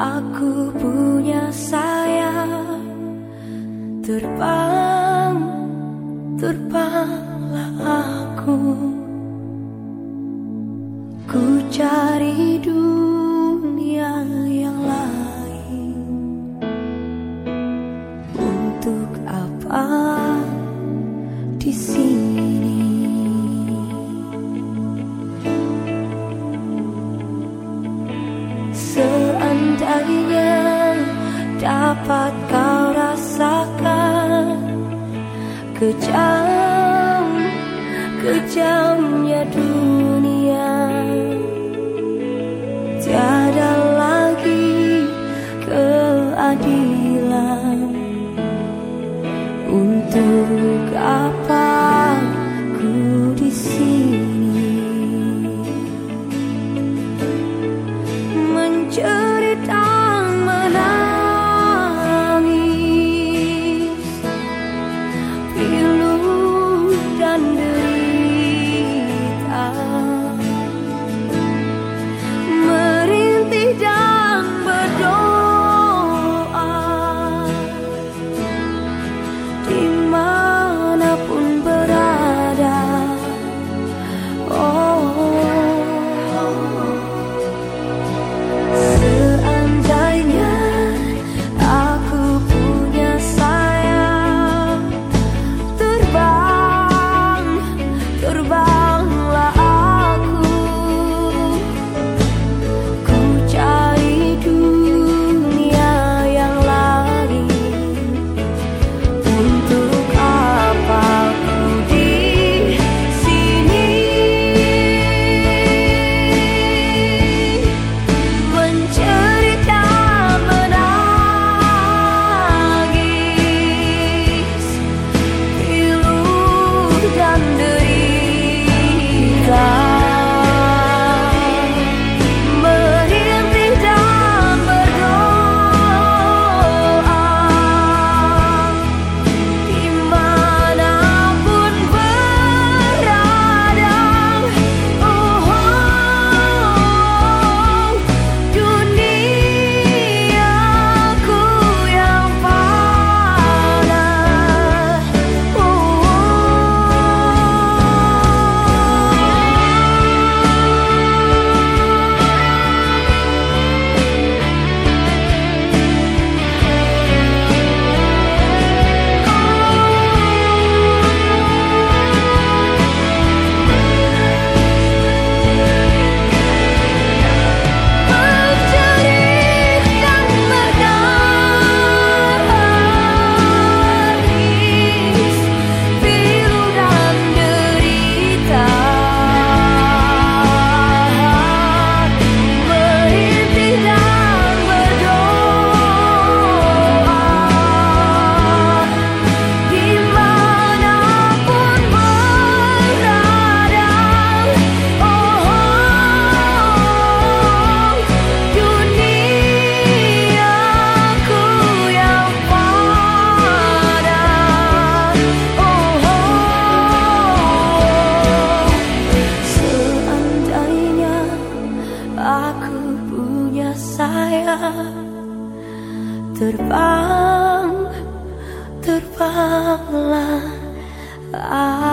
aku punya sayang Terbang, terbanglah aku Ku cari dulu. dapat kau rasakan Kejam, kejamnya dunia. Tiada lagi keadilan Untuk apa under aku punya sayang Terbang, terbanglah aku